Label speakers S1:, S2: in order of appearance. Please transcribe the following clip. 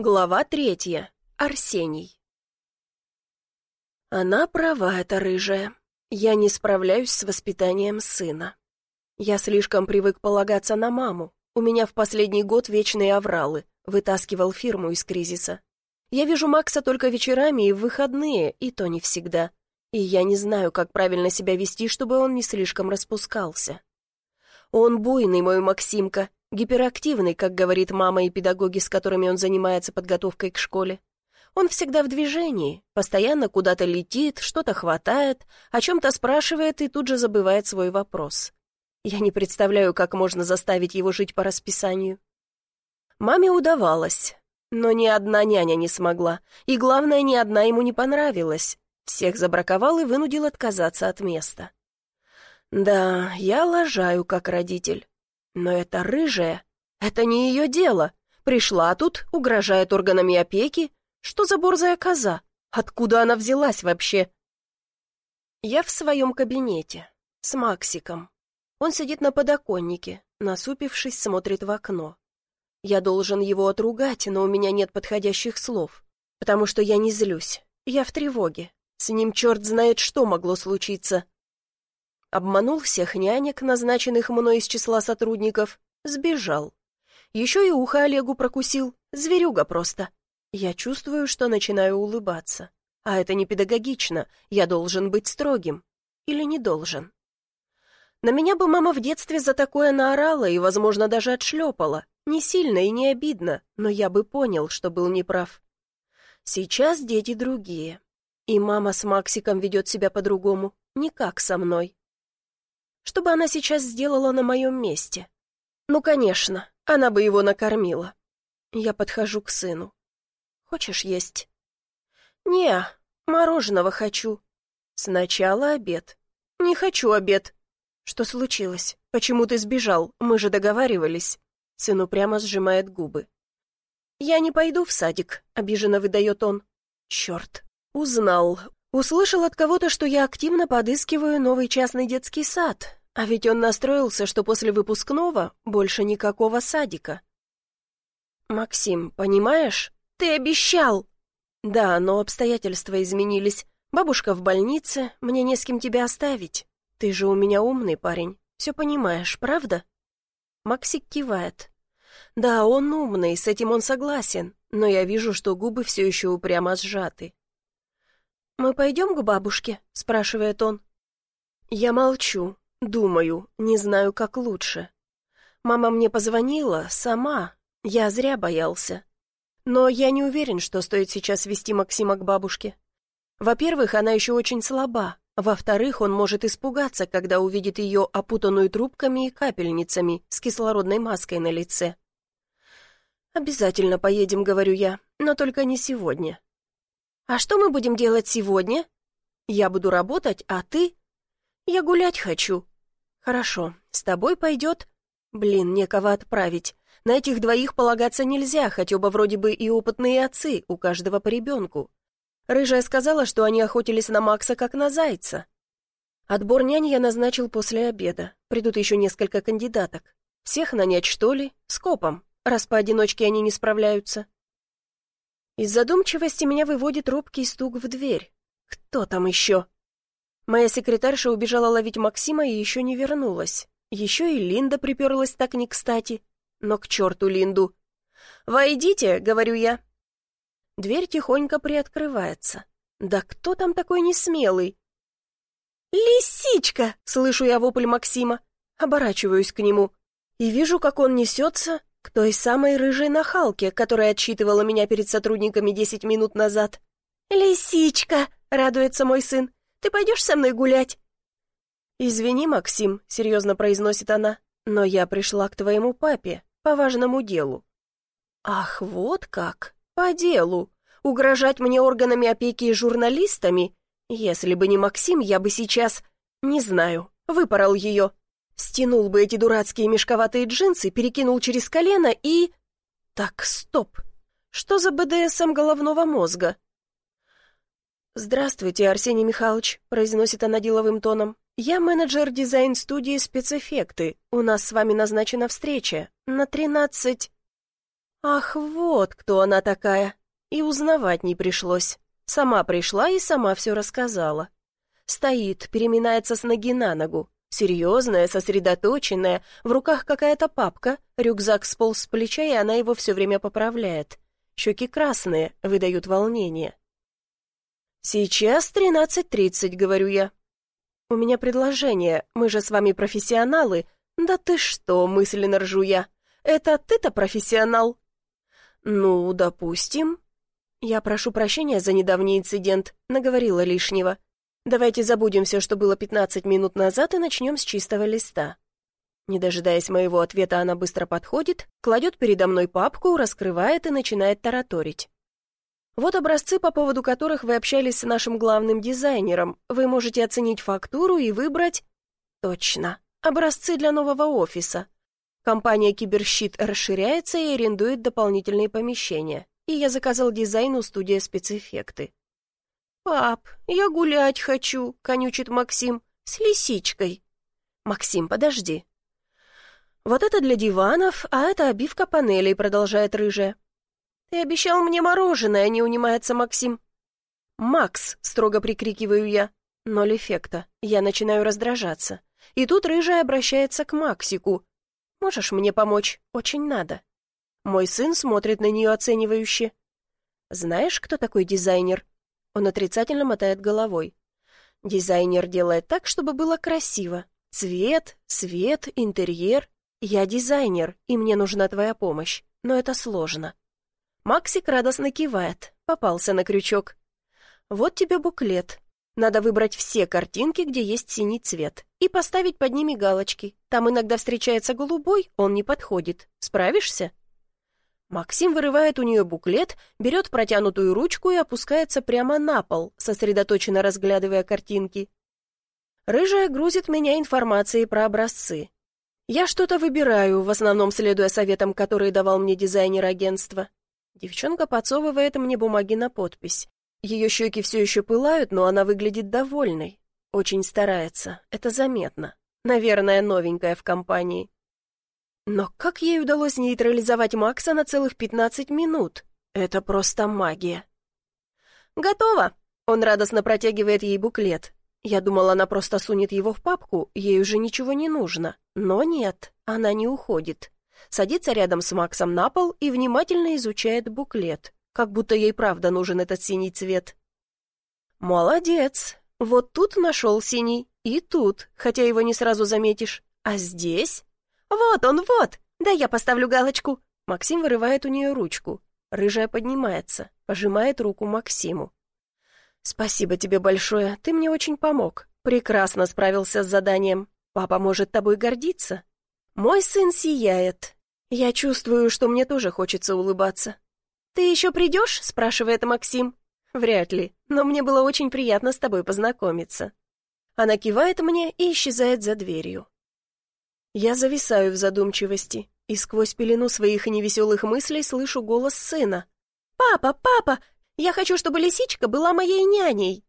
S1: Глава третья. Арсений. Она права, эта рыжая. Я не справляюсь с воспитанием сына. Я слишком привык полагаться на маму. У меня в последний год вечные авралы. Вытаскивал фирму из кризиса. Я вижу Макса только вечерами и в выходные, и то не всегда. И я не знаю, как правильно себя вести, чтобы он не слишком распускался. Он буйный, мой Максимка, Гиперактивный, как говорит мама и педагоги, с которыми он занимается подготовкой к школе. Он всегда в движении, постоянно куда-то летит, что-то хватает, о чем-то спрашивает и тут же забывает свой вопрос. Я не представляю, как можно заставить его жить по расписанию. Маме удавалось, но ни одна няня не смогла, и главное, ни одна ему не понравилась. Всех забраковал и вынудил отказаться от места. Да, я лажаю как родитель. Но это рыжая, это не ее дело. Пришла тут, угрожает органами опеки. Что за борзая коза? Откуда она взялась вообще? Я в своем кабинете, с Максиком. Он сидит на подоконнике, насупившись, смотрит в окно. Я должен его отругать, но у меня нет подходящих слов, потому что я не злюсь, я в тревоге. С ним черт знает, что могло случиться. Обманул всех нянек, назначенных мной из числа сотрудников, сбежал. Еще и ухо Олегу прокусил, зверюга просто. Я чувствую, что начинаю улыбаться. А это не педагогично, я должен быть строгим. Или не должен. На меня бы мама в детстве за такое наорала и, возможно, даже отшлепала. Не сильно и не обидно, но я бы понял, что был неправ. Сейчас дети другие. И мама с Максиком ведет себя по-другому, не как со мной. Что бы она сейчас сделала на моем месте? Ну, конечно, она бы его накормила. Я подхожу к сыну. Хочешь есть? Не, мороженого хочу. Сначала обед. Не хочу обед. Что случилось? Почему ты сбежал? Мы же договаривались. Сын упрямо сжимает губы. «Я не пойду в садик», — обиженно выдает он. «Черт, узнал. Услышал от кого-то, что я активно подыскиваю новый частный детский сад. А ведь он настроился, что после выпускного больше никакого садика. «Максим, понимаешь? Ты обещал!» «Да, но обстоятельства изменились. Бабушка в больнице, мне не с кем тебя оставить. Ты же у меня умный парень, все понимаешь, правда?» Максик кивает. «Да, он умный, с этим он согласен, но я вижу, что губы все еще упрямо сжаты». «Мы пойдем к бабушке?» — спрашивает он. Я молчу, Думаю, не знаю, как лучше. Мама мне позвонила, сама. Я зря боялся. Но я не уверен, что стоит сейчас вести Максима к бабушке. Во-первых, она еще очень слаба. Во-вторых, он может испугаться, когда увидит ее опутанную трубками и капельницами с кислородной маской на лице. «Обязательно поедем», — говорю я, — «но только не сегодня». «А что мы будем делать сегодня?» «Я буду работать, а ты...» «Я гулять хочу». «Хорошо, с тобой пойдет...» «Блин, некого отправить. На этих двоих полагаться нельзя, хоть оба вроде бы и опытные отцы, у каждого по ребенку. Рыжая сказала, что они охотились на Макса как на зайца. Отбор нянь я назначил после обеда. Придут еще несколько кандидаток. Всех нанять, что ли? Скопом, раз поодиночке они не справляются. Из задумчивости меня выводит робкий стук в дверь. Кто там еще? Моя секретарша убежала ловить Максима и еще не вернулась. Еще и Линда приперлась так не кстати. Но к черту Линду. «Войдите», — говорю я. Дверь тихонько приоткрывается. «Да кто там такой несмелый?» «Лисичка!» — слышу я вопль Максима. Оборачиваюсь к нему и вижу, как он несется к той самой рыжей нахалке, которая отчитывала меня перед сотрудниками десять минут назад. «Лисичка!» — радуется мой сын. Ты пойдешь со мной гулять?» «Извини, Максим», — серьезно произносит она, «но я пришла к твоему папе по важному делу». «Ах, вот как! По делу! Угрожать мне органами опеки и журналистами? Если бы не Максим, я бы сейчас... Не знаю, выпорол ее. Стянул бы эти дурацкие мешковатые джинсы, перекинул через колено и... Так, стоп. Что за БДСМ головного мозга? «Здравствуйте, Арсений Михайлович», — произносит она деловым тоном. «Я менеджер дизайн-студии «Спецэффекты». У нас с вами назначена встреча. На тринадцать...» Ах, вот кто она такая. И узнавать не пришлось. Сама пришла и сама все рассказала. Стоит, переминается с ноги на ногу. Серьезная, сосредоточенная, в руках какая-то папка, рюкзак сполз с плеча, и она его все время поправляет. Щеки красные, выдают волнение. «Сейчас тринадцать тридцать», — говорю я. «У меня предложение, мы же с вами профессионалы». «Да ты что», — мысленно ржу я. «Это ты-то профессионал?» «Ну, допустим». Я прошу прощения за недавний инцидент, наговорила лишнего. Давайте забудем все, что было 15 минут назад, и начнем с чистого листа. Не дожидаясь моего ответа, она быстро подходит, кладет передо мной папку, раскрывает и начинает тараторить. Вот образцы, по поводу которых вы общались с нашим главным дизайнером. Вы можете оценить фактуру и выбрать... Точно. Образцы для нового офиса. Компания «Киберщит» расширяется и арендует дополнительные помещения. И я заказал дизайн у студии спецэффекты. «Пап, я гулять хочу», — конючит Максим, — «с лисичкой». «Максим, подожди». «Вот это для диванов, а это обивка панелей», — продолжает рыжая. «Ты обещал мне мороженое», — не унимается Максим. «Макс», — строго прикрикиваю я. Ноль эффекта. Я начинаю раздражаться. И тут рыжая обращается к Максику. «Можешь мне помочь? Очень надо». Мой сын смотрит на нее оценивающе. «Знаешь, кто такой дизайнер?» Он отрицательно мотает головой. Дизайнер делает так, чтобы было красиво. Цвет, свет, интерьер. Я дизайнер, и мне нужна твоя помощь. Но это сложно. Максик радостно кивает. Попался на крючок. Вот тебе буклет. Надо выбрать все картинки, где есть синий цвет, и поставить под ними галочки. Там иногда встречается голубой, он не подходит. Справишься? Максим вырывает у нее буклет, берет протянутую ручку и опускается прямо на пол, сосредоточенно разглядывая картинки. Рыжая грузит меня информацией про образцы. Я что-то выбираю, в основном следуя советам, которые давал мне дизайнер агентства. Девчонка подсовывает мне бумаги на подпись. Ее щеки все еще пылают, но она выглядит довольной. Очень старается, это заметно. Наверное, новенькая в компании. Но как ей удалось нейтрализовать Макса на целых 15 минут? Это просто магия. «Готово!» Он радостно протягивает ей буклет. Я думала, она просто сунет его в папку, ей уже ничего не нужно. Но нет, она не уходит. Садится рядом с Максом на пол и внимательно изучает буклет, как будто ей правда нужен этот синий цвет. «Молодец! Вот тут нашел синий, и тут, хотя его не сразу заметишь. А здесь «Вот он, вот! Да я поставлю галочку!» Максим вырывает у нее ручку. Рыжая поднимается, пожимает руку Максиму. «Спасибо тебе большое, ты мне очень помог. Прекрасно справился с заданием. Папа может тобой гордиться. Мой сын сияет. Я чувствую, что мне тоже хочется улыбаться». «Ты еще придешь?» — спрашивает Максим. «Вряд ли, но мне было очень приятно с тобой познакомиться». Она кивает мне и исчезает за дверью. Я зависаю в задумчивости и сквозь пелену своих невеселых мыслей слышу голос сына. «Папа, папа, я хочу, чтобы лисичка была моей няней!»